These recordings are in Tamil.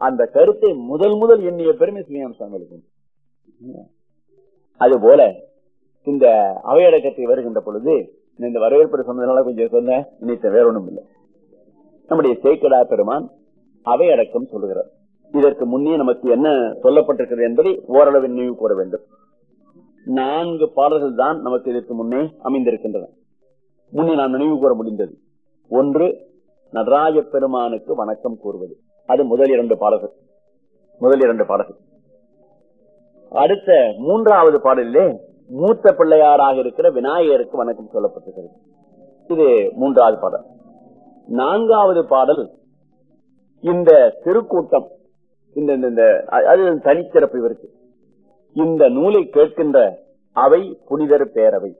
அந்த கருத்தை முதல் முதல் எண்ணிய பெருமை சிவஞான அது போல இந்த அவையடக்கத்தை வருகின்ற பொழுது இந்த வரவேற்பு சொன்னதுனால கொஞ்சம் சொன்ன நினைத்த வேற ஒண்ணும் இல்லை. நம்முடைய சேக்கடா பெருமான் அவையடக்கம் சொல்லுகிறார். இதற்கு முன்னே நமக்கு என்ன சொல்லப்பட்டிருக்கிறது என்பதை ஓரளவு நினைவு கூற வேண்டும். நான்கு பாடல்கள் தான் நமக்கு இதற்கு முன்னே அமைந்திருக்கின்றன. முன்னே நான் நினைவு கூற முடிந்தது. ஒன்று நடராஜ பெருமானுக்கு வணக்கம் கூறுவது. அது முதல் இரண்டு பாடல்கள். முதல் இரண்டு பாடல்கள். அடுத்த மூன்றாவது பாடலிலே மூத்த பிள்ளையாராக இருக்கிற விநாயகருக்கு வணக்கம் சொல்லப்பட்டிருக்கிறது. இது மூன்றாவது பாடல். நான்காவது பாடல் இந்த திருக்கூட்டம் இந்த இந்த- இந்த அது தனிச்சிறப்பு இவருக்கு. இந்த நூலை கேட்கின்ற அவை புனிதர் பேரவை.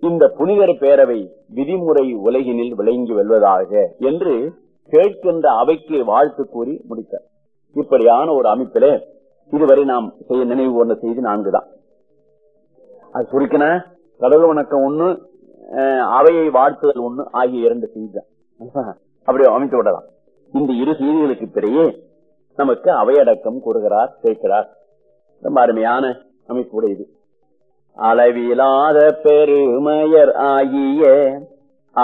இந்த புனிதர் பேரவை விதிமுறை உலகினில் விளங்கி வெல்வதாக என்று கேட்கின்ற அவைக்கு வாழ்த்து கூறி முடித்தார். இப்படியான ஒரு அமைப்பிலே இதுவரை நாம் செய்ய நினைவு கொண்ட செய்தி நான்கு தான் அது சுருக்கின கடவுள் வணக்கம் ஒண்ணு அவையை வாழ்த்துதல் ஒண்ணு ஆகிய இரண்டு செய்தி தான் அப்படி அமைத்து விடலாம். இந்த இரு செய்திகளுக்கு பிறகு நமக்கு அவையடக்கம் கூறுகிறார் சேர்க்கிறார் ரொம்ப அருமையான அமைப்புடையது அளவிலாத பெருமையர் ஆகிய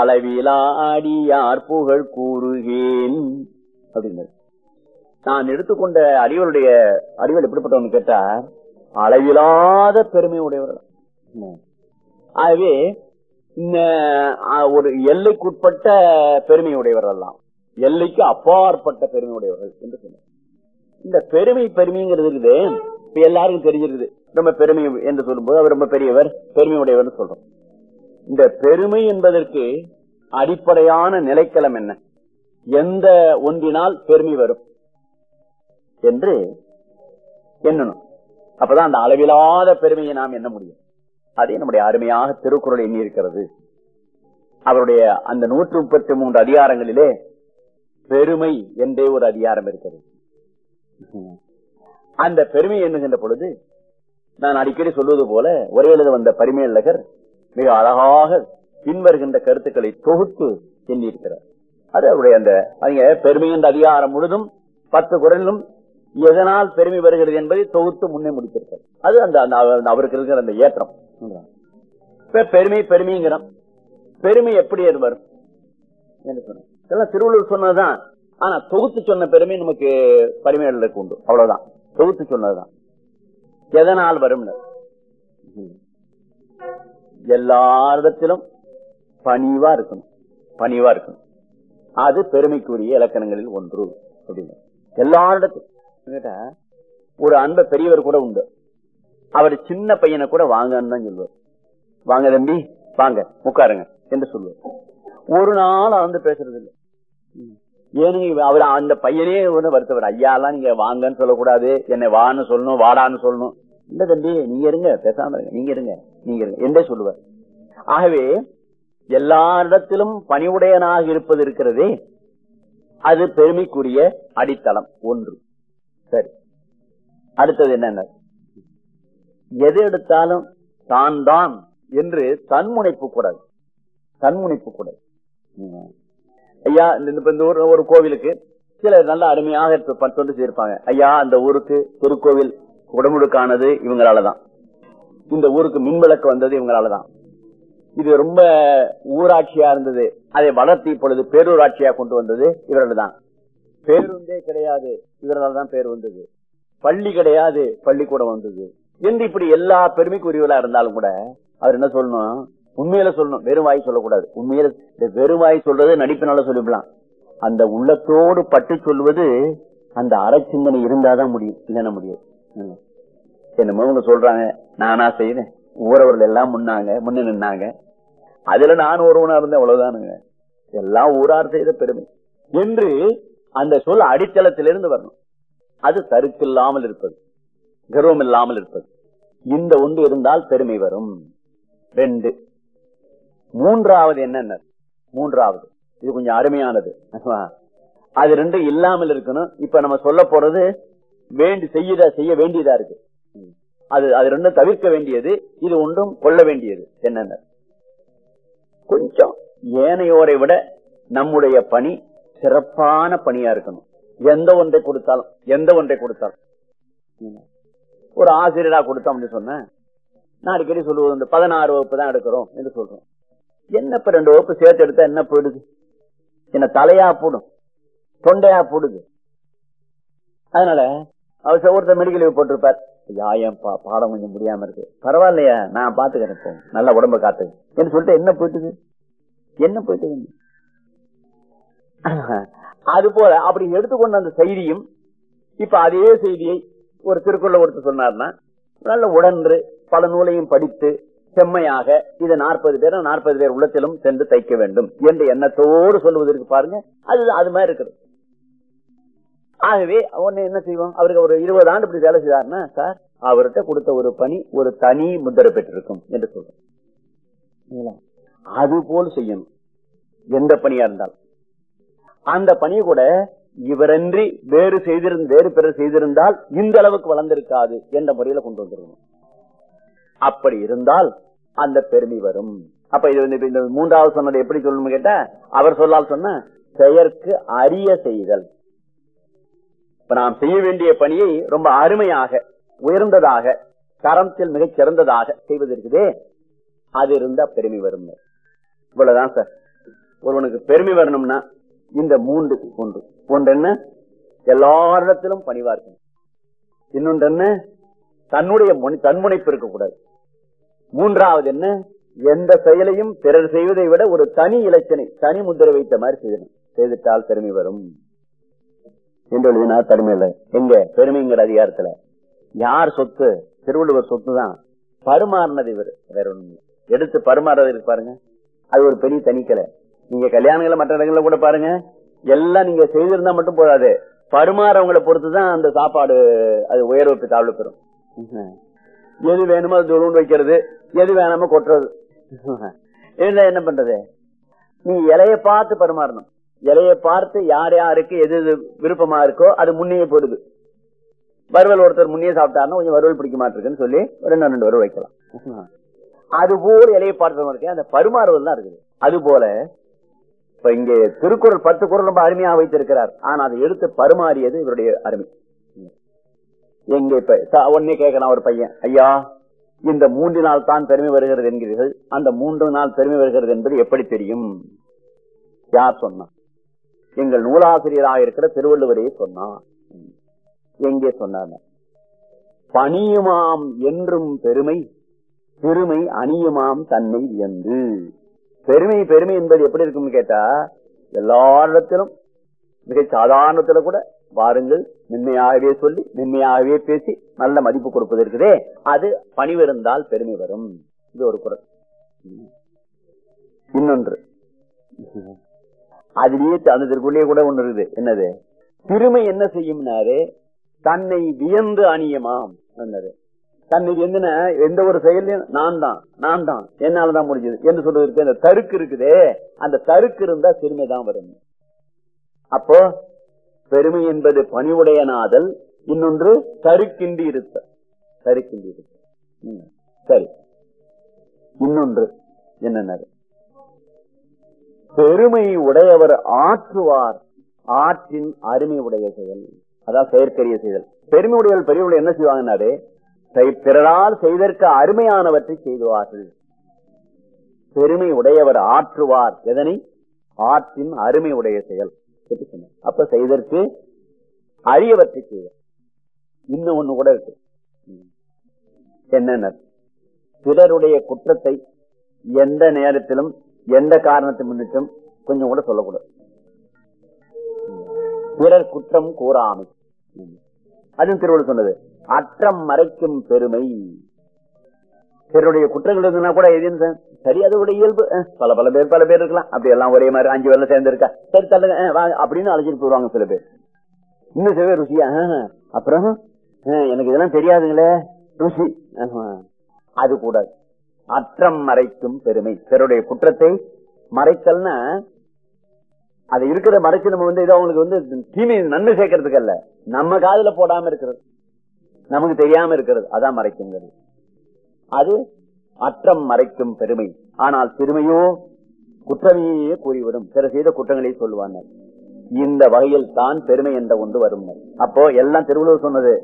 அளவிலா அடியார் புகழ் கூறுகேன். அப்படிங்கிறது நான் எடுத்துக்கொண்ட அறிவருடைய அறிவல் எப்படிப்பட்டவன் கேட்டா அளவிலாத பெருமை உடையவர்கள். ஆகவே இந்த ஒரு எல்லைக்குட்பட்ட பெருமை உடையவர்கள் எல்லாம் எல்லைக்கு அப்பாற்பட்ட பெருமை உடையவர்கள் என்று சொன்னார். இந்த பெருமை பெருமைங்கிறது இருக்குது. இப்ப எல்லாருக்கும் தெரிஞ்சிருக்குது. ரொம்ப பெருமை என்று சொல்லும்போது அவர் ரொம்ப பெரியவர் பெருமை உடையவர் சொல்றோம். இந்த பெருமை என்பதற்கு அடிப்படையான நிலைக்களம் என்ன? எந்த ஒன்றினால் பெருமை வரும் என்று எண்ணணும். அப்பதான் அந்த அளவிலாத பெருமையை நாம் எண்ண முடியும். அதே நம்முடைய அருமையாக திருக்குறள் எண்ணி இருக்கிறது அவருடைய அந்த நூற்று முப்பத்தி மூன்று அதிகாரங்களிலே பெருமை என்றே ஒரு அதிகாரம் இருக்கிறது. அந்த பெருமை எண்ணுகின்ற பொழுது நான் அடிக்கடி சொல்வது போல ஒரே எழுத வந்த பரிமையலகர் மிக அழகாக பின்வருகின்ற கருத்துக்களை தொகுத்து எண்ணியிருக்கிறார். அது அவருடைய அந்த அவங்க பெருமை என்ற அதிகாரம் முழுதும் பத்து குரலிலும் எதனால் பெருமை வருகிறது என்பதை தொகுத்து முன்னே முடித்திருக்கார் அது அந்த அவருக்கு இருக்கிற அந்த ஏற்றம். பெருமை பெருமைங்கிறோம். பெருமை எப்படி அது வரும்? என்று சொன்னேன் திருவள்ளுவர் சொன்னதுதான். ஆனா தொகுத்து சொன்ன பெருமை நமக்கு பரிமையாளருக்கு உண்டு. அவ்வளவுதான். தொகுத்து சொன்னதுதான். எதனால் வரும் எல்லாரிடத்திலும் பணிவா இருக்கணும். பணிவா இருக்கணும். அது பெருமைக்குரிய இலக்கணங்களில் ஒன்று அப்படின்னு. எல்லாரிடத்திலும் ஒரு அன்ப பெரியவர் கூட உண்டு. அவர் சின்ன பையனை கூட வாங்கன்னு தான் சொல்லுவார். வாங்க தம்பி வாங்க உட்காருங்க என்று சொல்லுவார். ஒரு நாள் வந்து பேசுறது இல்லை. ஏனுங்க அவர் அந்த பையனே ஒண்ணு வருத்தவர் ஐயாலாம் நீங்க வாங்கன்னு சொல்லக்கூடாது. என்னை வான்னு சொல்லணும் வாடான்னு சொல்லணும். இல்ல தம்பி நீங்க இருங்க பேசாம இருங்க. நீங்க இருங்க. நீங்கள் என்றே சொல்லுவார்? ஆகவே எல்லாரிடத்திலும் பணிவுடையனாக இருப்பது இருக்கிறதே அது பெருமைக்குரிய அடித்தளம் ஒன்று. சரி. அடுத்தது என்னென்ன? எது எடுத்தாலும் தான் தான் என்று தன்முனைப்பு கூடாது. தன்முனைப்பு கூடாது. ஐயா இந்த ஊர் ஒரு கோவிலுக்கு சிலர் நல்ல அருமையாக இருப்ப- ப- தொண்டு செய்திருப்பாங்க. ஐயா அந்த ஊருக்கு திருக்கோவில் உடமுடுக்கானது இவங்களாலதான். இந்த ஊருக்கு மின்விளக்கு வந்தது இவங்களாலதான். இது ரொம்ப ஊராட்சியா இருந்தது. அதை வளர்த்தி இப்பொழுது பேரூராட்சியா கொண்டு வந்தது இவர்கள் தான் பேருந்தே கிடையாது. இவர்களால் தான் பேர் வந்தது. பள்ளி கிடையாது. பள்ளிக்கூடம் வந்தது. என்று இப்படி எல்லா பெருமைக்குரியவர்களா இருந்தாலும் கூட அவர் என்ன சொல்லணும்? உண்மையில சொல்லணும். வெறும் வாய் சொல்லக்கூடாது. உண்மையில இந்த வெறும் வாய் சொல்றது நடிப்பினால சொல்லிவிடலாம். அந்த உள்ளத்தோடு பட்டு சொல்வது அந்த அறச்சிந்தனை இருந்தாதான் முடியும். இல்லைன்னா முடியாது. ம். என்னமோ அவங்க சொல்றாங்க நானா செய்யறேன் ஊரவர்கள் எல்லாம் முன்னாங்க முன்ன நின்னாங்க. அதுல நான் ஒருவனா இருந்தேன் அவ்வளவுதானுங்க. எல்லாம் ஊரார் செய்த பெருமை. என்று அந்த சொல் அடித்தளத்திலிருந்து வரணும். அது சறுக்கில்லாமல் இருப்பது கர்வம் இல்லாமல் இருப்பது. இந்த ஒன்று இருந்தால் பெருமை வரும். ரெண்டு. மூன்றாவது என்னென்ன? மூன்றாவது. இது கொஞ்சம் அருமையானது. அது ரெண்டும் இல்லாமல் இருக்கணும். இப்ப நம்ம சொல்ல போறது வேண்டி செய்யதா செய்ய வேண்டியதா இருக்கு. அது அது ரெண்டும் தவிர்க்க வேண்டியது இது ஒன்றும் கொள்ள வேண்டியது. என்னென்ன? கொஞ்சம் ஏனையோரை விட நம்முடைய பணி சிறப்பான பணியா இருக்கணும். எந்த ஒன்றை கொடுத்தாலும் எந்த ஒன்றை கொடுத்தாலும். ஒரு ஆசிரியரா கொடுத்தோம் அப்படின்னு சொன்ன நான் அடிக்கடி சொல்லுவது இந்த பதினாறு வகுப்பு தான் எடுக்கிறோம் என்று சொல்றோம். என்ன இப்ப ரெண்டு வகுப்பு சேர்த்து எடுத்தா என்ன போயிடுது? என்ன தலையா போடும் தொண்டையா போடுது. அதனால அவர் ஒருத்தர் மெடிக்கல் லீவ் போட்டிருப்பார். ஐயா பா- பாடம் கொஞ்சம் முடியாம இருக்கு. பரவாயில்லையா நான் பாத்துக்கிறேன் இப்போ நல்ல உடம்ப காத்து. என்று சொல்லிட்டு என்ன போயிட்டுது? என்ன போயிட்டு அது போல அப்படி எடுத்துக்கொண்ட அந்த செய்தியும் இப்ப அதே செய்தியை ஒரு திருக்குள்ள ஒருத்தர் சொன்னார்னா நல்ல உடன்று பல நூலையும் படித்து செம்மையாக இது நாற்பது பேர் நாற்பது பேர் உள்ளத்திலும் சென்று தைக்க வேண்டும் என்ற எண்ணத்தோடு சொல்லுவதற்கு பாருங்க அது அது மாதிரி இருக்குது. ஆகவே ஒண்ணு என்ன செய்வோம்? அவருக்கு ஒரு இருபது ஆண்டு இப்படி வேலை செய்தாருன்னா சார் அவர்கிட்ட கொடுத்த ஒரு பணி ஒரு தனி முத்திரை பெற்றிருக்கும் என்று சொல்றோம். அது போல் செய்யணும். எந்த பணியா இருந்தாலும். அந்த பணியை கூட இவரன்றி வேறு செய்திருந்த வேறு பிறர் செய்திருந்தால் இந்த அளவுக்கு வளர்ந்திருக்காது என்ற முறையில கொண்டு வந்துருக்கணும். அப்படி இருந்தால் அந்த பெருமை வரும். அப்ப இது வந்து இந்த மூன்றாவது சொன்னது எப்படி சொல்லணும் கேட்டா அவர் சொல்லால் சொன்ன செயற்கு அரிய செய்தல். இப்ப நாம் செய்ய வேண்டிய பணியை ரொம்ப அருமையாக உயர்ந்ததாக தரத்தில் மிகச் சிறந்ததாக செய்வதற்குதே அது இருந்தா பெருமை வரும். இவ்வளவுதான் சார். ஒருவனுக்கு பெருமை வரணும்னா இந்த மூன்று ஒன்று. ஒன்று என்ன எல்லாரிடத்திலும் பணிவா இருக்கணும் இன்னொன்று என்ன தன்னுடைய தன்முனைப்பு இருக்கக்கூடாது. மூன்றாவது என்ன? எந்த செயலையும் பிறர் செய்வதை விட ஒரு தனி இலச்சனை தனி முத்திரை வைத்த மாதிரி செய்யணும். செய்துட்டால் பெருமை வரும். என்று எழுதினார் பெருமையில எங்க? பெருமைங்கிற அதிகாரத்துல. யார் சொத்து? திருவள்ளுவர் சொத்து தான் பருமாறினது இவர். வேற ஒண்ணு எடுத்து பருமாறது இருக்கு பாருங்க. அது ஒரு பெரிய தனிக்கலை நீங்க கல்யாணங்களை மற்ற இடங்கள்ல கூட பாருங்க. எல்லாம் நீங்க செய்திருந்தா மட்டும் போதாது. பருமாறவங்களை பொறுத்துதான் அந்த சாப்பாடு அது உயர்வுக்கு தாழ்வு பெறும். எது வேணுமோ அது துருவன் வைக்கிறது. எது வேணாமோ கொட்டுறது. என்ன பண்றது? நீ இலைய பார்த்து பருமாறணும். இலைய பார்த்து யார் யாருக்கு எது எது விருப்பமா இருக்கோ அது முன்னே போடுது. வறுவல் ஒருத்தர் முன்னே சாப்பிட்டாருன்னா கொஞ்சம் வறுவல் பிடிக்க மாட்டிருக்குன்னு சொல்லி ரெண்டு ரெண்டு வறுவல் வைக்கலாம். அது போல இலையை பார்த்து இருக்கு அந்த பரிமாறுதல் தான் இருக்குது. அது போல இப்ப இங்க திருக்குறள் பத்து குறள் ரொம்ப அருமையா வைத்திருக்கிறார். ஆனா அதை எடுத்து பரிமாறியது இவருடைய அருமை. எங்க இப்ப உடனே கேட்கலாம் ஒரு பையன். ஐயா இந்த மூன்று நாள் தான் பெருமை வருகிறது என்கிறீர்கள். அந்த மூன்று நாள் பெருமை வருகிறது என்பது எப்படி தெரியும்? யார் சொன்னா எங்கள் நூலாசிரியராக இருக்கிற திருவள்ளுவரே சொன்னார். எங்கே சொன்னார்? பணியுமாம் என்றும் பெருமை பெருமை அணியுமாம் தன்னை என்று பெருமை பெருமை என்பது எப்படி இருக்கும்னு கேட்டா எல்லாரிடத்திலும் மிக சாதாரணத்துல கூட வாருங்கள் மென்மையாகவே சொல்லி மென்மையாகவே பேசி நல்ல மதிப்பு கொடுப்பது இருக்குதே அது பணிவிருந்தால் பெருமை வரும். இது ஒரு குரல். இன்னொன்று. அதுலயே அந்த திருக்குள்ளே கூட ஒண்ணு இருக்குது. என்னது? திருமை என்ன செய்யும்னாரு? தன்னை வியந்து அணியமாம் என்னது? தன்னை எந்தன எந்த ஒரு செயலையும் நான் தான் நான் தான். என்னாலதான் முடிஞ்சது. என்று சொல்றதுக்கு அந்த தருக்கு இருக்குதே. அந்த தருக்கு இருந்தா பெருமை தான் வரும். அப்போ பெருமை என்பது பணிவுடையனாதல் இன்னொன்று தருக்கின்றி இருத்த தருக்கின்றி இருத்த ம், சரி. இன்னொன்று என்னென்னது? பெருமை உடையவர் ஆற்றுவார். ஆற்றின் அருமை உடைய செயல். அதான் செயற்கரிய செயல் பெருமை உடையவர் பெரியவர்கள் என்ன செய்வாங்கன்னாரு? செய்- பிறரால் செய்தற்கு அருமையானவற்றை செய்துவார்கள். பெருமை உடையவர் ஆற்றுவார். எதனை? ஆற்றின் அருமை உடைய செயல். அப்ப செய்தற்கு அரியவற்றை செய்வார். இன்னும் ஒண்ணு கூட இருக்கு. என்னென்ன? பிறருடைய குற்றத்தை எந்த நேரத்திலும் எந்த காரணத்தை முன்னிட்டும் கொஞ்சம் கூட சொல்லக்கூடாது. பிறர் குற்றம் கூறாமை. அதுவும் திருவள்ளுவர் சொன்னது அற்றம் மறைக்கும் பெருமை. பிறருடைய குற்றங்கள் இருந்ததுன்னா கூட எது சரி? அதோட இயல்பு. பல பல பேர் பல பேர் இருக்கலாம். அப்படி எல்லாம் ஒரே மாதிரி அஞ்சு பேர்ல சேர்ந்து இருக்கா சரி தள்ளுங்க. வாங்க அப்படின்னு அழைச்சிட்டு போடுவாங்க சில பேர். இன்னும் சில பேர் ருசியா அப்புறம்? எனக்கு இதெல்லாம் தெரியாதுங்களே. ருசி. அது கூடாது. அற்றம் மறைக்கும் பெருமை. பிறருடைய குற்றத்தை மறைத்தல்னா அது இருக்கிற மறைச்சு நம்ம வந்து ஏதோ அவங்களுக்கு வந்து தீமை நன்மை சேர்க்கறதுக்கு அல்ல. நம்ம காதல போடாம இருக்கிறது. நமக்கு தெரியாம இருக்கிறது. அதான் மறைக்குங்கிறது. அது அற்றம் மறைக்கும் பெருமை. ஆனால் பெருமையோ குற்றமையே கூறிவிடும். பிற செய்த குற்றங்களை சொல்லுவாங்க இந்த வகையில் தான் பெருமை என்ற ஒன்று வரும். அப்போ எல்லாம் திருவள்ளுவர் சொன்னது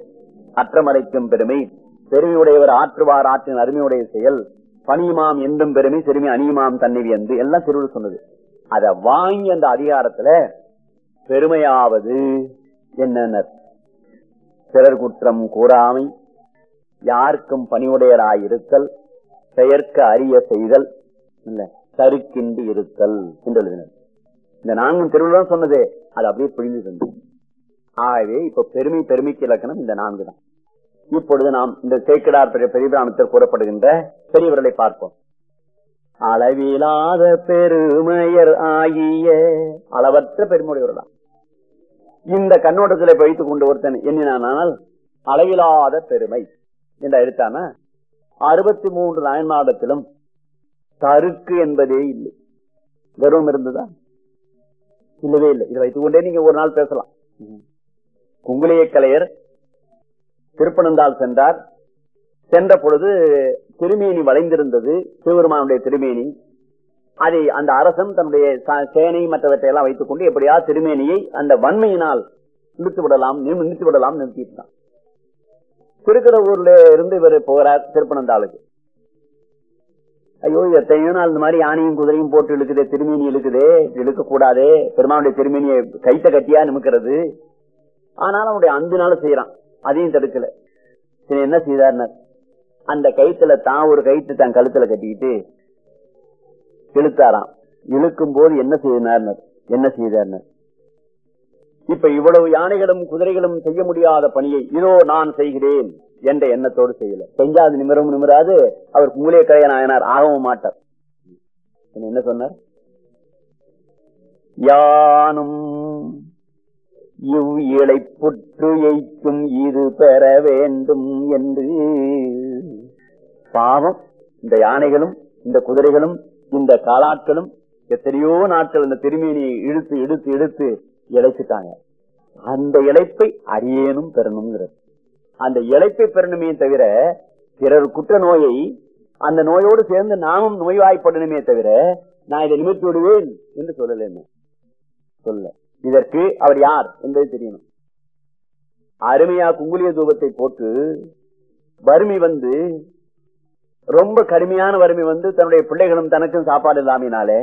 அற்றமறைக்கும் பெருமை. பெருமையுடையவர் ஆற்றுவார் ஆற்றின் அருமையுடைய செயல். பணியுமாம் எந்தும் பெருமை சிறுமி அணியுமாம் தன்னை என்று எல்லாம் திருவள்ளுவர் சொன்னது. அதை வாங்கி அந்த அதிகாரத்துல பெருமையாவது என்னென்ன பிறர் குற்றம் கூறாமை யாருக்கும் பணிவுடையராயிருத்தல் பெயர்க்க அறிய செய்தல் இல்ல தருக்கின்றி இருத்தல் என்று எழுதினர். இந்த நான்கும் திருவிழா சொன்னது அது அப்படியே பிழிந்து ஆகவே இப்ப பெருமை பெருமைக்கு இலக்கணம் இந்த நான்கு தான் இப்பொழுது நாம் இந்த சேக்கடார் பெரியபிராமத்தில் கூறப்படுகின்ற பெரியவர்களை பார்ப்போம். அளவிலாத பெருமையர் ஆகிய அளவற்ற பெருமையுடையவர்களாம் இந்த கண்ணோட்டத்தில் வைத்துக் கொண்டு ஒருத்தன் எண்ணினால் அளவிலாத பெருமை என்ற எழுத்தான அறுபத்தி மூன்று நாயன்மாடத்திலும் தருக்கு என்பதே இல்லை. கர்வம் இருந்ததா? இல்லவே இல்லை. இதை வைத்துக் கொண்டே நீங்க ஒரு நாள் பேசலாம். குங்குளிய கலையர் திருப்பனந்தால் சென்றார். சென்ற பொழுது திருமேனி வளைந்திருந்தது சிவபெருமானுடைய திருமேனி. அதை அந்த அரசன் தன்னுடைய சேனை மற்றவற்றை எல்லாம் வைத்துக் கொண்டு எப்படியா திருமேனியை அந்த வன்மையினால் நிறுத்தி விடலாம் நிறுத்தி விடலாம் நிறுத்திட்டான். திருக்கிற ஊர்ல இருந்து இவர் போகிறார் திருப்பனந்தாளுக்கு. ஐயோ எத்தனையோ நாள் இந்த மாதிரி யானையும் குதிரையும் போட்டு இழுக்குதே திருமேனி இழுக்குதே இழுக்க கூடாதே பெருமானுடைய திருமேனியை கைத்த கட்டியா நிமிக்கிறது. ஆனாலும் அவனுடைய அன்புனால செய்யறான். அதையும் தடுக்கல. சரி என்ன செய்தார் அந்த கயிற்றுல தான் ஒரு கயிற்று தன் கழுத்துல கட்டிக்கிட்டு இழுத்தாராம். இழுக்கும் போது என்ன செய்தார் என்ன செய்தார் இப்ப இவ்வளவு யானைகளும் குதிரைகளும் செய்ய முடியாத பணியை இதோ நான் செய்கிறேன் என்ற எண்ணத்தோடு செய்யல. செஞ்சாது நிமிரம் நிமிராது அவர் மூலே கரைய நாயனார் ஆகவும் மாட்டார். என்ன சொன்னார்? யானும் இவ் இலை புற்று எய்க்கும் இது பெற வேண்டும் என்று. பாவம் இந்த யானைகளும் இந்த குதிரைகளும் இந்த காலாட்களும் எத்தனையோ நாட்கள் இந்த திருமேனியை இழுத்து இழுத்து இழுத்து இழைச்சிட்டாங்க. அந்த இழைப்பை அரியேனும் பெறணுங்கிறது. அந்த இழைப்பை பெறணுமே தவிர பிறர் குற்ற நோயை அந்த நோயோடு சேர்ந்து நாமும் நோய்வாய்ப்படணுமே தவிர நான் இதை நிமித்தி விடுவேன் என்று சொல்லல. என்ன சொல்ல இதற்கு அவர் யார் என்பது தெரியணும். அருமையா குங்குலிய தூபத்தை போட்டு வறுமை வந்து ரொம்ப கடுமையான வறுமை வந்து தன்னுடைய பிள்ளைகளும் தனக்கும் சாப்பாடு இல்லாமினாலே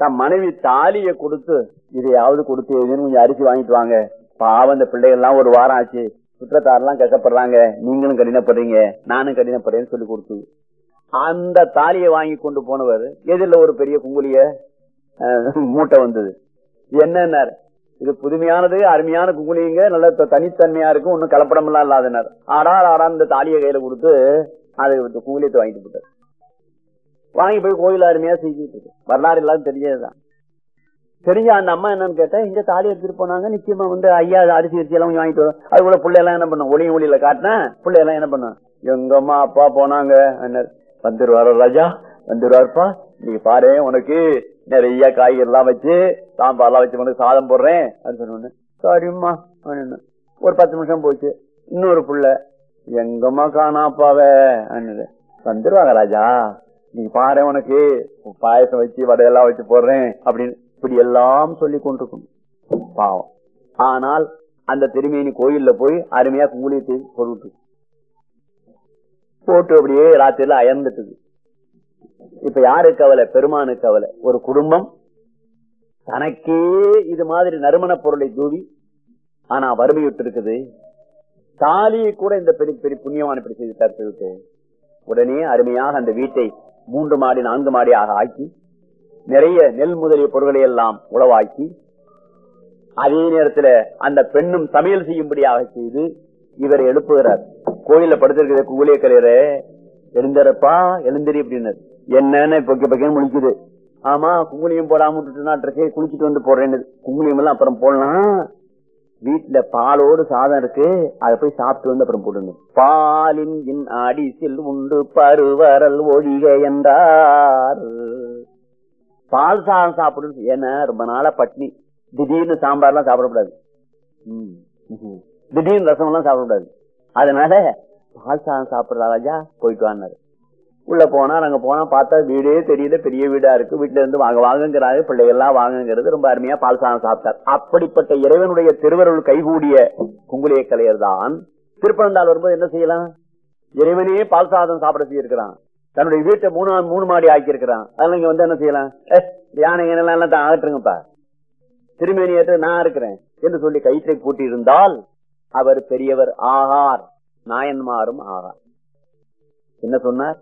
தன் மனைவி தாலிய கொடுத்து இதையாவது கொடுத்து எதுன்னு கொஞ்சம் அரிசி வாங்கிட்டு வாங்க. பாவம் இந்த பிள்ளைகள்லாம் ஒரு வாரம் ஆச்சு. சுற்றத்தாரெல்லாம் கஷ்டப்படுறாங்க நீங்களும் கடினப்படுறீங்க. நானும் கடினப்படுறேன்னு சொல்லி கொடுத்து அந்த தாலியை வாங்கி கொண்டு போனவர் எதிரில் ஒரு பெரிய குங்குலிய மூட்டை வந்தது. என்னன்னாரு? இது புதுமையானது அருமையான குங்குலிங்க நல்ல தனித்தன்மையா இருக்கும் ஒன்னும் கலப்படமெல்லாம் இல்லாதனர் ஆடா ஆடா இந்த தாலியை கையில கொடுத்து அது குங்குலியத்தை வாங்கிட்டு போட்டார் வாங்கி போய் கோயில் அருமையா செஞ்சுட்டு இருக்கு. வரலாறு எல்லாம் தெரிஞ்சதுதான். தெரிஞ்ச அந்த அம்மா என்னன்னு கேட்டா இங்க தாலி எடுத்துட்டு போனாங்க நிச்சயமா வந்து ஐயா அரிசி அரிசி எல்லாம் வாங்கிட்டு வரும். அதுக்குள்ள பிள்ளை எல்லாம் என்ன பண்ணும்? ஒளியும் ஒளியில காட்டினேன் பிள்ளை எல்லாம் என்ன பண்ணும்? எங்க அம்மா அப்பா போனாங்க. வந்துருவாரோ ராஜா? வந்துருவாருப்பா. நீ பாரு உனக்கு நிறைய காய்கறி எல்லாம் வச்சு சாம்பார் எல்லாம் வச்சு உனக்கு சாதம் போடுறேன் அப்படின்னு சொன்ன சரிம்மா ஒரு பத்து நிமிஷம் போச்சு. இன்னொரு புள்ள எங்கம்மா காணாப்பாவ வந்துருவாங்க ராஜா. நீ பாரு உனக்கு பாயசம் வச்சு வடையெல்லாம் வச்சு போடுறேன் அப்படின்னு இப்படி எல்லாம் சொல்லி கொண்டிருக்கும். பாவம். ஆனால் அந்த திருமேனி கோயில்ல போய் அருமையா குங்குளியத்தை பொருட்டு போட்டு அப்படியே ராத்திரில அயர்ந்துட்டுது. இப்ப யாரு கவலை? பெருமானு கவலை. ஒரு குடும்பம் தனக்கே இது மாதிரி நறுமண பொருளை தூவி ஆனா வறுமையுட்டு இருக்குது தாலியை கூட இந்த பெரிய பெரிய புண்ணியமான இப்படி செய்து தடுத்து உடனே அருமையாக அந்த வீட்டை மூன்று மாடி நான்கு மாடியாக ஆக்கி நிறைய நெல் முதலிய பொருள்களை எல்லாம் உளவாக்கி அதே நேரத்தில் அந்த பெண்ணும் சமையல் செய்யும்படியாக செய்து இவர் எழுப்புகிறார். கோயில படுத்திருக்கிற கூலிய கலையரே எழுந்தரப்பா எழுந்திரி அப்படின்னு என்னன்னு பொக்க பக்கம் முடிக்குது ஆமா குங்குளியம் போடாம விட்டுட்டு குளிச்சுட்டு வந்து போடுறேன்னு. குங்குளியம் எல்லாம் அப்புறம் போடலாம். வீட்டுல பாலோடு சாதம் இருக்கு. அதை போய் சாப்பிட்டு வந்து அப்புறம் போடுங்க பாலின் இன் அடிசில் உண்டு பருவரல் ஒழிக என்றார். பால் சாதம் சாப்பிடும் ஏன்னா ரொம்ப நாளா பட்னி. திடீர்னு சாம்பார் எல்லாம் சாப்பிடக்கூடாது திடீர்னு ரசம் எல்லாம் சாப்பிடக்கூடாது. அதனால பால் சாதம் சாப்பிடுறா ராஜா போயிட்டு வாங்க உள்ள போனா அங்க போனா பார்த்தா வீடே தெரியல பெரிய வீடா இருக்கு. வீட்டுல இருந்து வாங்க வாங்குங்கிறாரு. பிள்ளைகள்லாம் வாங்குங்கிறது ரொம்ப அருமையா பால் சாதம் சாப்பிட்டார். அப்படிப்பட்ட இறைவனுடைய திருவருள் கைகூடிய குங்குலிய கலையர் தான் திருப்பனந்தாள் வரும்போது என்ன செய்யலாம்? இறைவனே பால் சாதம் சாப்பிட செய்யிருக்கிறான் தன்னுடைய வீட்டை மூணு மூணு மாடி ஆக்கியிருக்கிறான். அதெல்லாம் இங்க வந்து என்ன செய்யலாம்? யானை எல்லாம் தான் ஆகட்டுருங்கப்பா திருமேனி ஏற்று நான் இருக்கிறேன் என்று சொல்லி கயிற்றை பூட்டி இருந்தால் அவர் பெரியவர் ஆகார். நாயன்மாரும் ஆகார் என்ன சொன்னார்?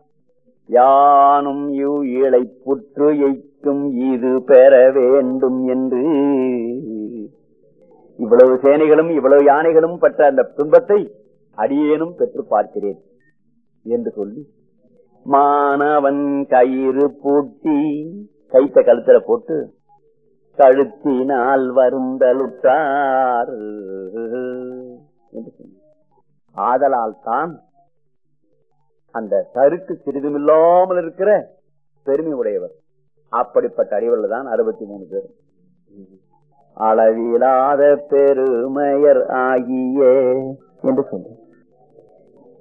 யானும் யூ இழை புற்று எய்க்கும் இது பெற வேண்டும் என்று. இவ்வளவு சேனைகளும் இவ்வளவு யானைகளும் பெற்ற அந்த துன்பத்தை அடியேனும் பெற்று பார்க்கிறேன் என்று சொல்லி மாணவன் கயிறு பூட்டி கைத்த கழுத்துல போட்டு கழுத்தினால் வருந்தலுற்றார் ஆதலால் தான் அந்த சருக்கு சிறிதுமில்லாமல் இருக்கிற பெருமை உடையவர். அப்படிப்பட்ட அடிவர்கள் தான் அறுபத்தி மூணு பேர். அளவிலாத பெருமையர் ஆகிய என்று சொல்ற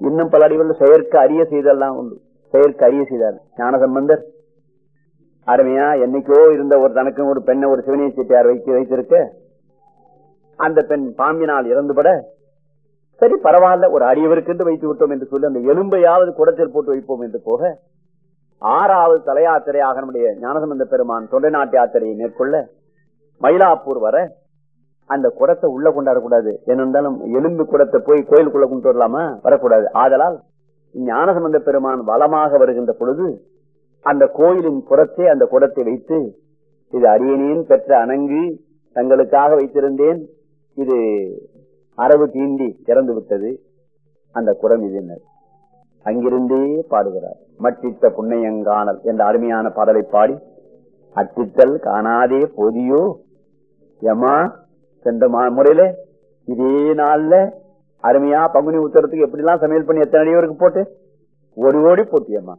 இன்னும் பல அடிவர்கள் செயற்கு அறிய செய்தெல்லாம் உண்டு. செயற்கு அறிய செய்தார். ஞான சம்பந்தர் அருமையா என்னைக்கோ இருந்த ஒரு தனக்கும் ஒரு பெண்ணை ஒரு சிவனிய சீட்டியார் வைத்து வைத்திருக்க அந்த பெண் பாம்பினால் இறந்துபட சரி பரவாயில்ல ஒரு அடியவருக்கென்று வைத்து விட்டோம் என்று சொல்லி அந்த எலும்பையாவது குடத்தில் போட்டு வைப்போம் என்று போக ஆறாவது தலையாத்திரையாக நம்முடைய ஞானசம்பந்த பெருமான் தொண்டை நாட்டு யாத்திரையை மேற்கொள்ள மயிலாப்பூர் வர அந்த குடத்தை உள்ள கொண்டாடக்கூடாது ஏனென்றாலும் எலும்பு குடத்தை போய் கோயிலுக்குள்ள கொண்டு வரலாமா? வரக்கூடாது. ஆதலால் ஞானசம்பந்த பெருமான் வளமாக வருகின்ற பொழுது அந்த கோயிலின் புறத்தே அந்த குடத்தை வைத்து இது அரியணியின் பெற்ற அணங்கு தங்களுக்காக வைத்திருந்தேன். இது அரவு தீண்டி திறந்து விட்டது அந்த குடம் இது அங்கிருந்தே பாடுகிறார். மட்டித்த புண்ணையங்கானல் என்ற அருமையான பாடலை பாடி அச்சித்தல் காணாதே போதியோ? ஏமா சென்ற முறையில இதே நாள்ல அருமையா பங்குனி உத்தரத்துக்கு எப்படிலாம் சமையல் பண்ணி எத்தனை அடிவருக்கு போட்டு? ஒரு ஓடி போட்டியம்மா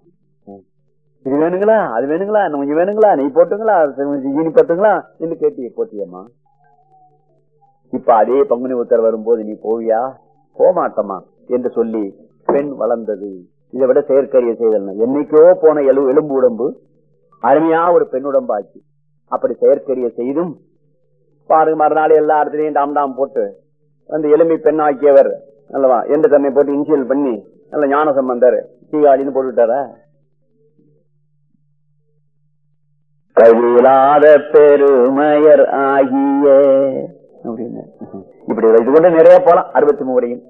இது வேணுங்களா? அது வேணுங்களா? கொஞ்சம் வேணுங்களா? நீ போட்டுங்களா? ஜீனி பத்துங்களா என்று கேட்டி போட்டியம்மா இப்ப அதே பங்குனி உத்தர் வரும்போது நீ போவியா? போமாட்டமா என்று சொல்லி பெண் வளர்ந்தது. இதை விட செயற்கரிய செய்தல் என்னைக்கோ போன எழு எலும்பு உடம்பு அருமையா ஒரு பெண் உடம்பாச்சு. அப்படி செயற்கரிய செய்தும் பாருங்க மறுநாள் எல்லா இடத்துலையும் டாம் டாம் போட்டு அந்த எலும்பி பெண்ணாக்கியவர் அல்லவா என்று தன்னை போட்டு இன்சியல் பண்ணி நல்ல ஞான சம்பந்தர் தீகாடின்னு போட்டுட்டார? கவிழாத பெருமையர் ஆகிய. அப்படின்னு. இப்படி இது கொண்டு நிறைய போலாம் அறுபத்தி மூவரையும்.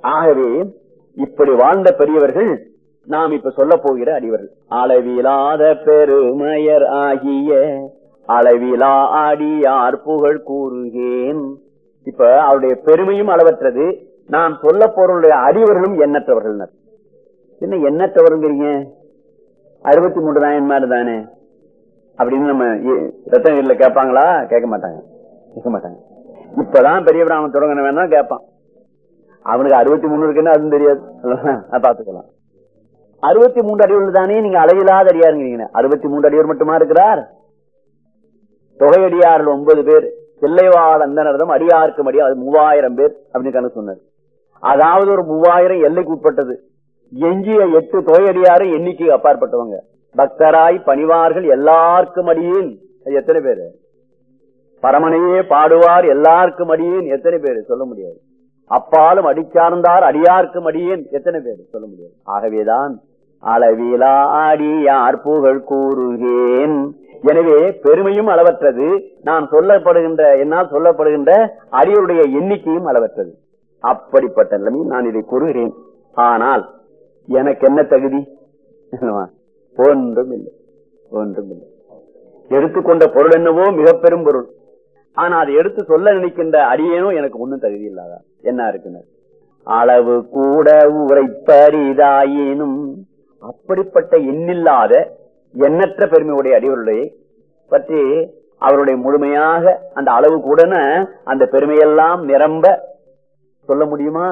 ஆகவே இப்படி வாழ்ந்த பெரியவர்கள் நாம் இப்ப சொல்ல போகிற அடிவர்கள். அளவிலாத பெருமையர் ஆகிய அளவிலா அடியார் புகழ் கூறுகேன். இப்ப அவருடைய பெருமையும் அளவற்றது. நாம் சொல்ல போறவருடைய அறிவர்களும் எண்ணற்றவர்கள் என்ன எண்ணற்றவருங்கிறீங்க? அறுபத்தி மூன்று மாதிரி தானே? அப்படின்னு நம்ம ரத்தனகிரில கேட்பாங்களா கேட்க மாட்டாங்க. கேட்க மாட்டாங்க. இப்பதான் பெரிய பிராமன் தொடங்கின வேணா கேட்பான் அவனுக்கு அறுபத்தி மூணு இருக்குன்னு அதுவும் தெரியாது. பாத்துக்கலாம் அறுபத்தி மூன்று அடியோடு தானே நீங்க அளவில்லாத அடியாருங்கிறீங்க. அறுபத்தி மூன்று அடிவர் மட்டுமா இருக்கிறார்? தொகையடியார்கள் ஒன்பது பேர். செல்லைவாழ் அந்தனர்தம் அடியாருக்கும் அடியா அது மூவாயிரம் பேர் அப்படின்னு கணக்கு சொன்னார். அதாவது ஒரு மூவாயிரம் எல்லைக்கு உட்பட்டது. எஞ்சிய எட்டு தொகையடியாரும் எண்ணிக்கை அப்பாற்பட்டவங்க. பக்தராய் பணிவார்கள் எல்லாருக்கும் அடியேன் எத்தனை பேரு? பரமனையே பாடுவார் எல்லாருக்கும் அடியேன் எத்தனை பேர்? சொல்ல முடியாது. அப்பாலும் அடிச்சார்ந்தார் அடியார்க்கும் அடியேன் எத்தனை பேர்? சொல்ல முடியாது. ஆகவேதான் அளவிலா அடியார் புகழ் கூறுகேன். எனவே பெருமையும் அளவற்றது. நான் சொல்லப்படுகின்ற என்னால் சொல்லப்படுகின்ற அடியருடைய எண்ணிக்கையும் அளவற்றது. அப்படிப்பட்ட நிலைமையில் நான் இதை கூறுகிறேன். ஆனால் எனக்கு என்ன தகுதி? ஒன்றும் இல்லை. ஒன்றும் இல்லை. எடுத்துக்கொண்ட பொருள் என்னவோ மிக பெரும் பொருள். ஆனா அதை எடுத்து சொல்ல நினைக்கின்ற அடியேனும் எனக்கு ஒன்னும் தகுதி இல்லாதா? என்ன இருக்குன்னு? அளவு கூட உரைப்பரிதாயினும் அப்படிப்பட்ட எண்ணில்லாத எண்ணற்ற பெருமையுடைய அடிவருடைய பற்றி அவருடைய முழுமையாக அந்த அளவு கூட அந்த பெருமையெல்லாம் நிரம்ப சொல்ல முடியுமா?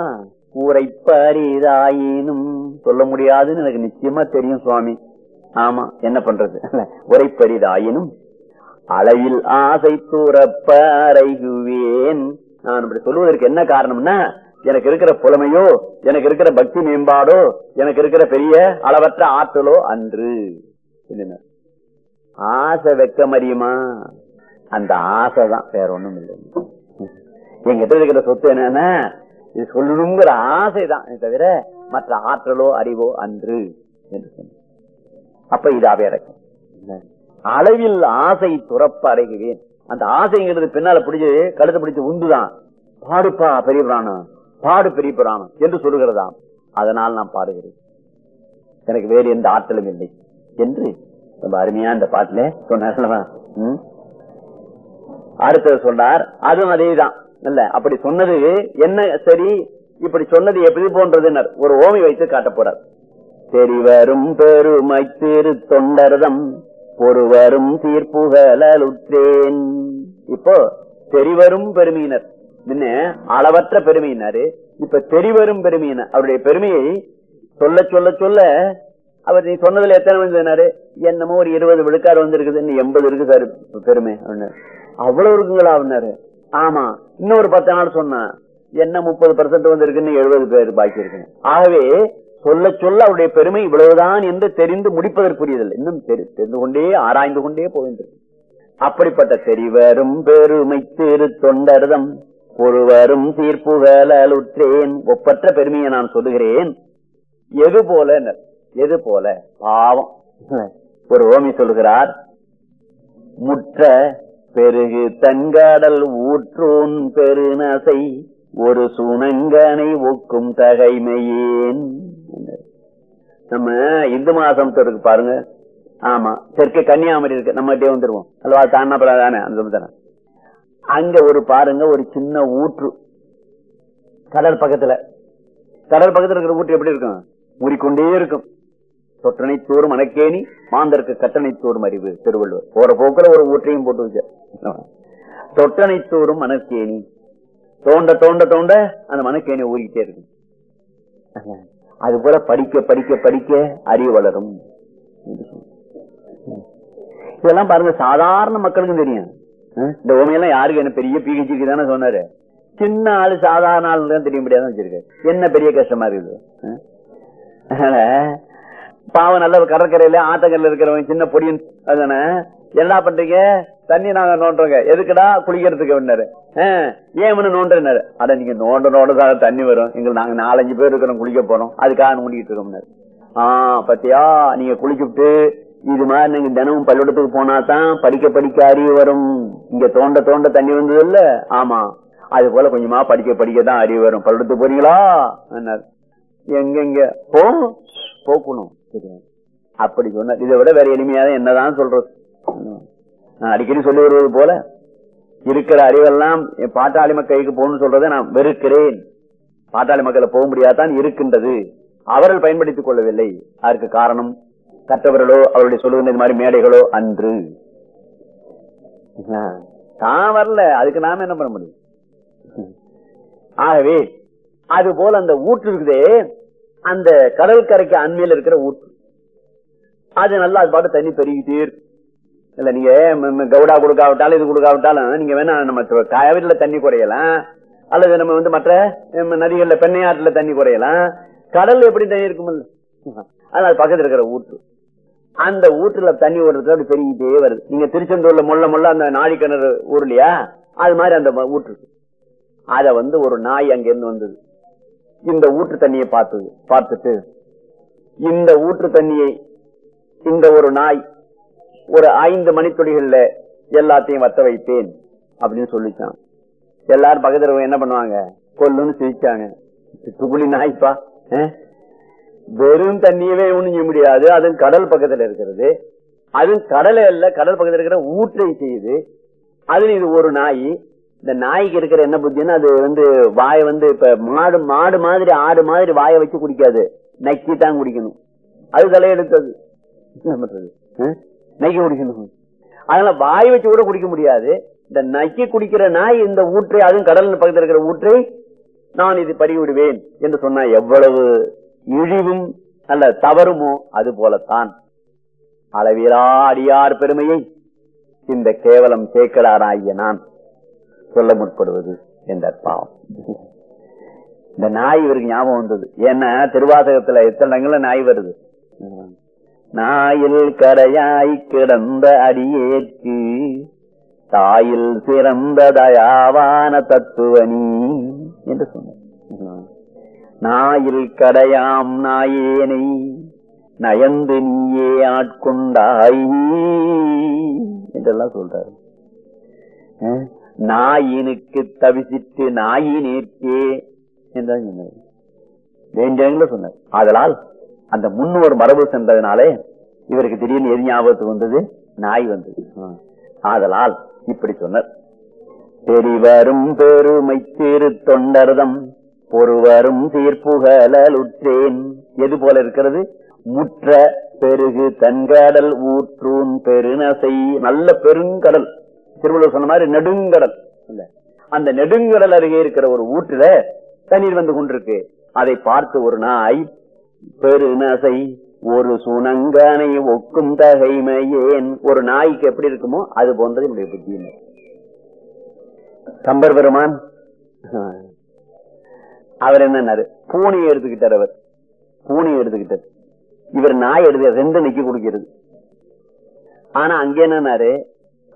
உரைப்பரிதாயினும் சொல்ல முடியாதுன்னு எனக்கு நிச்சயமா தெரியும் சுவாமி. ஆமா என்ன பண்றது? உரைப்பரிதாயினும் அலையில் ஆசை தூரப்பறைகுவேன். நான் இப்படி சொல்வதற்கு என்ன காரணம்னா எனக்கு இருக்கிற புலமையோ எனக்கு இருக்கிற பக்தி மேம்பாடோ எனக்கு இருக்கிற பெரிய அளவற்ற ஆற்றலோ அன்று. ஆசை வெக்கம் அறியுமா? அந்த ஆசை தான் வேற ஒண்ணும் இல்லை. எங்கிட்ட இருக்கிற சொத்து என்னன்னா இது சொல்லணுங்கிற ஆசை தான் தவிர மற்ற ஆற்றலோ அறிவோ அன்று என்று சொன்ன அப்ப இது அவையடக்கம் அளவில் ஆசை துறப்ப அடைகிறேன். அந்த ஆசைங்கிறது பின்னால பிடிச்சு கழுத்தை பிடிச்சு உந்துதான். பாடுப்பா பெரிய புராணம் பாடு பெரிய புராணம் என்று சொல்லுகிறதாம். அதனால் நான் பாடுகிறேன். எனக்கு வேறு எந்த ஆற்றலும் இல்லை. என்று ரொம்ப அருமையா இந்த பாட்டுல சொன்னார் அடுத்தது சொன்னார் அதுவும் அதேதான். இல்ல அப்படி சொன்னது என்ன சரி? இப்படி சொன்னது எப்படி போன்றதுன்னர். ஒரு ஓமி வைத்து காட்ட போறார். சரி வரும் பெருமை திரு தொண்டர்தம். பொறுவரும் தீர்ப்புகளுற்றேன் இப்போ தெரிவரும் பெருமையினர் முன்ன அளவற்ற பெருமையினாரு இப்ப தெரிவரும் பெருமையினர் அவருடைய பெருமையை சொல்ல சொல்ல சொல்ல அவர் நீ சொன்னதுல எத்தனை வந்தாரு என்னமோ ஒரு இருபது விழுக்காடு வந்திருக்குது. இன்னும் எண்பது இருக்கு சார். பெருமை அப்படின்னு அவ்வளவு இருக்குங்களா அப்படின்னாரு. ஆமா. இன்னொரு பத்து நாள் சொன்னா என்ன முப்பது பர்சன்ட் வந்திருக்குன்னு எழுபது பேர் பாக்கி இருக்கு. ஆகவே சொல்ல சொல்ல அவருடைய பெருமை இவ்வளவுதான் என்று தெரிந்து முடிப்பதற்குரியதில்லை. இன்னும் தெரிந்து கொண்டே ஆராய்ந்து கொண்டே போகின்றது. அப்படிப்பட்ட தெரிவரும் பெருமை திரு தொண்டர்தம் ஒருவரும் தீர்ப்புகளுற்றேன் ஒப்பற்ற பெருமையை நான் சொல்லுகிறேன். எது போல எது போல? பாவம். ஒரு ஓமி சொல்லுகிறார் முற்ற பெருகு தன்காடல் ஊற்றோன் பெருநசை ஒரு சுணங்கனை ஒக்கும் தகைமையேன். நம்ம இந்து மாசம் இருக்கு பாருங்க. ஆமா தெற்கு கன்னியாகுமரி இருக்கு. நம்ம கிட்டே வந்துருவோம். அல்லவா தானே தானே அந்த தானே. அங்க ஒரு பாருங்க ஒரு சின்ன ஊற்று. கடல் பக்கத்துல. கடல் பக்கத்துல இருக்கிற ஊற்று எப்படி இருக்கும்? மூடிக்கொண்டே இருக்கும். தொற்றனை தோறும் மணக்கேணி மாந்தருக்கு கட்டணை தோறும் அறிவு திருவள்ளுவர் போற போக்குல ஒரு ஊற்றையும் போட்டு வச்ச. தொட்டனை தோறும் மணக்கேணி தோண்ட தோண்ட தோண்ட அந்த மனக்கேணி ஊறிக்கிட்டே இருக்கும் அது போல படிக்க படிக்க படிக்க அறிவு வளரும். இதெல்லாம் பாருங்க சாதாரண மக்களுக்கும் தெரியும். இந்த உண்மையெல்லாம் யாருக்கு? என்ன பெரிய பிஹெச்சிக்கு தானே சொன்னாரு. சின்ன ஆளு சாதாரண ஆளு தான் தெரிய முடியாதுன்னு வச்சிருக்காரு. என்ன பெரிய கஷ்டமா இருக்குது? பாவம் நல்ல கடற்கரையில ஆட்டக்கரையில் இருக்கிறவங்க சின்ன பொடியும் அதுதானே என்ன பண்றீங்க? தண்ணி நாங்க நோண்டுறோங்க. எதுக்குடா? குளிக்கிறதுக்கு வேண்டாரு ஏன் இவனு நோண்டுறாரு அட நீங்க நோண்ட நோண்டதாக தண்ணி வரும். எங்களுக்கு நாங்க நாலஞ்சு பேர் இருக்கிறோம் குளிக்க போறோம். அதுக்காக நோண்டிட்டு இருக்கோம்னாரு ஆஹ் பத்தியா? நீங்க குளிச்சுட்டு இது மாதிரி நீங்க தினமும் பள்ளிக்கூடத்துக்கு போனா தான் படிக்க படிக்க அறிவு வரும். இங்க தோண்ட தோண்ட தண்ணி வந்தது இல்ல? ஆமா. அது போல கொஞ்சமா படிக்க படிக்க தான் அறிவு வரும். பள்ளிக்கூடத்துக்கு போறீங்களா? என்னாரு எங்க போ. போக்கணும் அப்படி சொன்ன இதை விட வேற எளிமையாக என்னதான் சொல்றது. நான் அடிக்கடி சொல்லி வருவது போல இருக்கிற அறிவெல்லாம் என் பாட்டாளி மக்களுக்கு போகணும்னு சொல்றதை நான் வெறுக்கிறேன். பாட்டாளி மக்களை போக முடியாதான் இருக்கின்றது. அவர்கள் பயன்படுத்திக் கொள்ளவில்லை. அதற்கு காரணம் கற்றவர்களோ அவருடைய சொல்லுகின்ற மாதிரி மேடைகளோ அன்று. தான் வரல. அதுக்கு நாம என்ன பண்ண முடியும்? ஆகவே அது போல அந்த ஊற்று இருக்குதே அந்த கடற்கரைக்கு அண்மையில் இருக்கிற ஊற்று. அது நல்லா அது பாட்டு தண்ணி பெருகிட்டே இருக்கு இல்ல நீங்க கவுடா கொடுக்காவிட்டாலும் இது கொடுக்காவிட்டாலும் நீங்க வேணா நம்ம காவிரில தண்ணி குறையலாம். அல்லது நம்ம வந்து மற்ற நம்ம நதிகள்ல பெண்ணையாற்றுல தண்ணி குறையலாம். கடல் எப்படி தண்ணி இருக்குமில்ல அதனால பக்கத்துல இருக்கிற ஊற்று. அந்த ஊற்றுல தண்ணி ஓடுறது அப்படி பெருகிட்டே வருது. நீங்க திருச்செந்தூர்ல முள்ள முள்ள அந்த நாழி கிணறு ஊர்லையா? அது மாதிரி அந்த ஊற்று. அத வந்து ஒரு நாய் அங்க இருந்து வந்தது. இந்த ஊற்று தண்ணியை பார்த்தது பார்த்துட்டு இந்த ஊற்று தண்ணியை இந்த ஒரு நாய் ஒரு ஐந்து மணித்துளிகள்ல எல்லாத்தையும் வத்த வைப்பேன் அப்படின்னு சொல்லிச்சான். எல்லாரும் பக்கத்துல இருக்கவங்க என்ன பண்ணுவாங்க? கொல்லுன்னு சிரிச்சாங்க. துகுளி நாய்ப்பா வெறும் தண்ணியவே ஒண்ணும் செய்ய முடியாது. அதுவும் கடல் பக்கத்துல இருக்கிறது. அதுவும் கடலை அல்ல கடல் பக்கத்துல இருக்கிற ஊற்றை செய்யுது. அதுல இது ஒரு நாய். இந்த நாய்க்கு இருக்கிற என்ன புத்தின்னா அது வந்து வாயை வந்து இப்ப மாடு மாடு மாதிரி ஆடு மாதிரி வாயை வச்சு குடிக்காது. நக்கி தான் குடிக்கணும். அது தலையெடுத்தது என்ன பண்றது? நக்கி குடிக்கணும். அதனால வாய் வச்சு கூட குடிக்க முடியாது. இந்த நக்கி குடிக்கிற நாய் இந்த ஊற்றை அதுவும் கடல் பக்கத்தில் இருக்கிற ஊற்றை நான் இது பறிவிடுவேன் என்று சொன்னா எவ்வளவு இழிவும் அல்ல தவறுமோ அது போலத்தான். அளவிலா அடியார் பெருமையை இந்த கேவலம் சேக்கடாராகிய நான் சொல்ல முற்படுவது என்ற பாவம் இந்த நாய் இவருக்கு ஞாபகம் வந்தது. ஏன்னா திருவாசகத்துல எத்தனை இடங்கள்ல நாய் வருது? நாயில் கரையாய் கிடந்த அடியேற்கு தாயில் சிறந்த தயாவான தத்துவனி என்று சொன்ன நாயில் கடையாம் நாயேனை நயந்து நீயே ஆட்கொண்டாய் என்றெல்லாம் சொல்றாரு. நாயினுக்கு தவிசிட்டு நாயினேற்கே என்றான் சொன்னார் வேண்டியவங்கள சொன்னார். ஆதலால் அந்த முன்னோர் மரபு சென்றதுனாலே இவருக்கு திடீர்னு எது ஞாபகத்துக்கு வந்தது? நாய் வந்தது. ஆதலால் இப்படி சொன்னார். பெரிவரும் பெருமை திரு தொண்டர்தம் பொறுவரும் தீர்ப்புகலுற்றேன் எது போல இருக்கிறது? முற்ற பெருகு தன்கடல் ஊற்றூன் பெருநசை நல்ல பெருங்கடல். திருவள்ளுவர் சொன்ன மாதிரி நெடுங்கடல். இல்ல. அந்த நெடுங்கடல் அருகே இருக்கிற ஒரு ஊற்றுல தண்ணீர் வந்து கொண்டிருக்கு. அதை பார்த்து ஒரு நாய் பெருநசை ஒரு சுணங்கனை ஒக்கும் தகைமையேன். ஒரு நாய்க்கு எப்படி இருக்குமோ அது போன்றது என்னுடைய புத்தியினர் கம்பர் பெருமான்? அவர் என்னன்னாரு? பூனையை எடுத்துக்கிட்டார் அவர். பூனையை எடுத்துக்கிட்டார். இவர் நாய் எடுத்து ரெண்டு நிக்க கொடுக்கிறது. ஆனா அங்க என்னன்னாரு?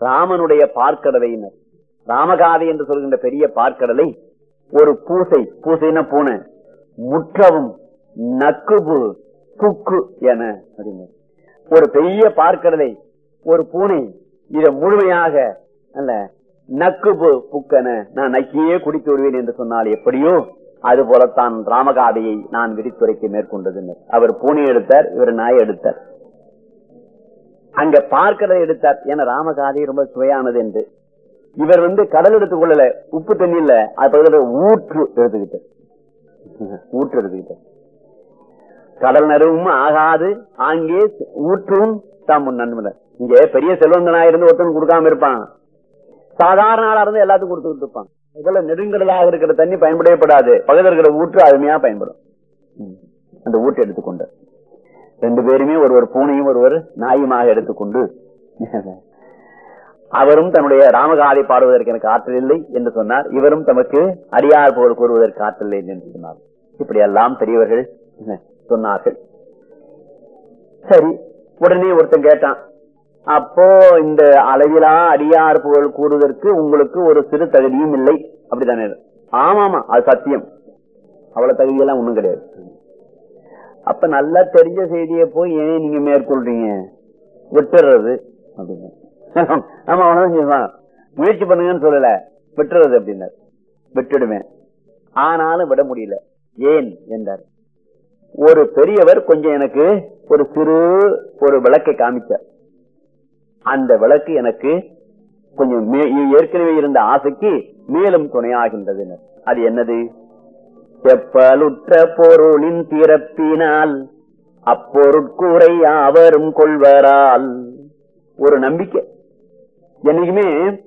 ராமனுடைய பார்க்கடலையினர். ராமகாதை என்று சொல்கின்ற பெரிய பார்க்கடலை ஒரு பூசை. பூசைன்னா பூனை. முற்றவும் நக்குபு புக்கு என ஒரு பெரிய பார்க்கடலை ஒரு பூனை இதை முழுமையாக அல்ல நக்குபு புக்கென நான் நக்கியே குடித்து விடுவேன் என்று சொன்னால் எப்படியோ அது போலத்தான் ராமகாவியை நான் விரித்துரைக்கு மேற்கொண்டது அவர் பூனை எடுத்தார் இவர் நாய் எடுத்தார். அங்க பார்க்கடலை எடுத்தார் ஏன்னா ராமகாதை ரொம்ப சுவையானது என்று. இவர் வந்து கடல் எடுத்துக்கொள்ளல உப்பு தண்ணி இல்ல அது பக்கத்துல ஊற்று எடுத்துக்கிட்டார். ஊற்று எடுத்துக்கிட்டார். கடல் நடுவும் ஆகாது. ஆங்கே ஊற்றும். தாம் நன்மை. இங்க பெரிய செல்வந்தனா இருந்து ஒருத்தன் கொடுக்காம இருப்பான். சாதாரண ஆளா இருந்து எல்லாத்துக்கும் கொடுத்துக்கிட்டு இருப்பான். இதுல நெடுங்கடலாக இருக்கிற தண்ணி பயன்படப்படாது பக்கத்தில் இருக்கிற ஊற்று அருமையா பயன்படும். அந்த ஊற்று எடுத்துக்கொண்டு. ரெண்டு பேருமே ஒருவர் பூனையும் ஒருவர் நாயுமாக எடுத்துக்கொண்டு அவரும் தன்னுடைய ராமகாதை பாடுவதற்கு எனக்கு ஆற்றல் இல்லை என்று சொன்னார். இவரும் தமக்கு அடியார் போல் கூறுவதற்கு ஆற்றல் இல்லை என்று சொன்னார். இப்படி எல்லாம் பெரியவர்கள் சொன்னார்கள். சரி உடனே ஒருத்தன் கேட்டான் அப்போ இந்த அளவிலா அடியார் புகழ் கூறுவதற்கு உங்களுக்கு ஒரு சிறு தகுதியும் இல்லை. அப்படித்தானே? ஆமாமா அது சத்தியம். அவ்வளவு தகுதியெல்லாம் ஒண்ணும் கிடையாது. அப்ப நல்லா தெரிஞ்ச செய்தியை போய் ஏன் நீங்க மேற்கொள்றீங்க? விட்டுறது அப்படின்னு. ஆமா அவனதான் செய்வான் முயற்சி பண்ணுங்கன்னு சொல்லல விட்டுறது அப்படின்னார். விட்டுடுவேன். ஆனாலும் விட முடியல. ஏன்? என்றார். ஒரு பெரியவர் கொஞ்சம் எனக்கு ஒரு சிறு ஒரு விளக்கை காமிச்சார். அந்த விளக்கு எனக்கு கொஞ்சம் ஏற்கனவே இருந்த ஆசைக்கு மேலும் துணையாகின்றது அது என்னது? செப்பலுற்ற பொருளின் திறப்பினால் அப்பொருட்கூரை அவரும் கொள்வரால். ஒரு நம்பிக்கை. என்னைக்குமே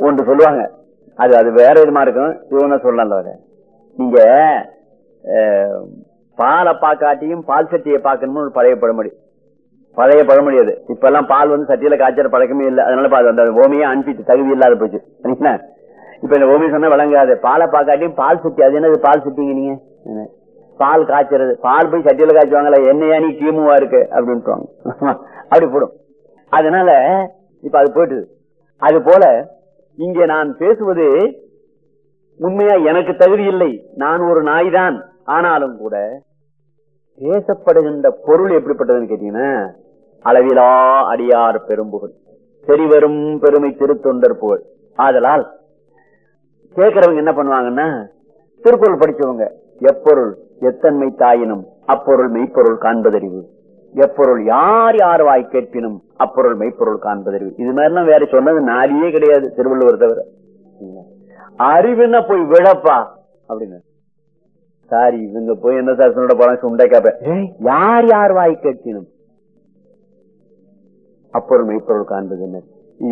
ஒன்று சொல்லுவாங்க. அது அது வேற விதமா இருக்கும்? இவன சொல்லல நீங்க பாலை பாக்காட்டியும் பால் சட்டியை பார்க்கணும்னு ஒரு பழைய பழமொழி. பழைய பழமொழி அது. இப்ப எல்லாம் பால் வந்து சட்டியில காய்ச்சற பழக்கமே இல்லை. அதனால அந்த ஓமையை அனுப்பிட்டு தகுதி இல்லாத போச்சு. இப்ப இந்த ஓமி சொன்னா விளங்காது. பாலை பாக்காட்டியும் பால் சட்டி அது என்னது பால் சட்டிங்க நீங்க? பால் காய்ச்சறது. பால் போய் சட்டியில காய்ச்சுவாங்களா? என்னையா நீ கீமுவா இருக்கு? அப்படின்ட்டு அப்படி போடும். அதனால இப்ப அது போயிட்டு அது போல இங்கே நான் பேசுவது உண்மையா எனக்கு தகுதி இல்லை நான் ஒரு நாய் தான் ஆனாலும் கூட பேசப்படுகின்ற பொருள் எப்படிப்பட்டதுன்னு கேட்டீங்கன்னா அளவிலா அடியார் பெரும்புகள் தெரிவரும் பெருமை திருத்தொண்டர் புகழ். ஆதலால் கேட்கிறவங்க என்ன பண்ணுவாங்கன்னா திருக்குறள் படிச்சவங்க எப்பொருள் எத்தன்மை தாயினும் அப்பொருள் மெய்ப்பொருள் காண்பதறிவு. எப்பொருள் யார் யார் வாய் கேட்பினும் அப்பொருள் மெய்ப்பொருள் காண்பதறிவு. இது மாதிரிலாம் வேற சொன்னது நாடியே கிடையாது திருவள்ளுவர் தவிர. அறிவுன்னா போய் விழப்பா அப்படின்னு. சாரி இவங்க போய் என்ன சார் சொன்ன போறாங்க சுண்டை கேப்ப யார் யார் வாய் கேட்பினும் அப்பொருள் மெய்ப்பொருள் காண்பது என்ன?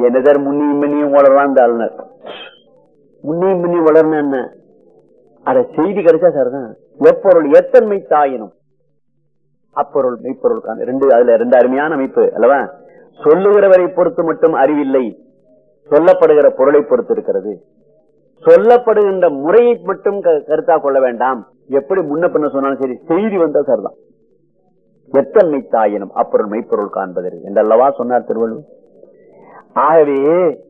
என்ன சார் முன்னியும் மின்னியும் வளரலாம் இந்த ஆளுநர். முன்னியும் மின்னியும் வளரணும் என்ன? அத செய்தி கிடைச்சா சார் தான். எப்பொருள் எத்தன்மை தாயினும் அப்பொருள் மெய்ப்பொருள் காண ரெண்டு அதுல ரெண்டு அருமையான அமைப்பு அல்லவா? சொல்லுகிறவரை பொறுத்து மட்டும் அறிவில்லை சொல்லப்படுகிற பொருளை பொறுத்து இருக்கிறது. சொல்லப்படுகின்ற முறையை மட்டும் க- கருத்தா கொள்ள வேண்டாம். எப்படி முன்ன பின்ன சொன்னாலும் சரி செய்தி வந்தா சரிதான். எத்தன்மை தாயினும் அப்பொருள் மெய்ப்பொருள் காண்பதற்கு. என்றல்லவா சொன்னார் திருவள்ளுவர்? ஆகவே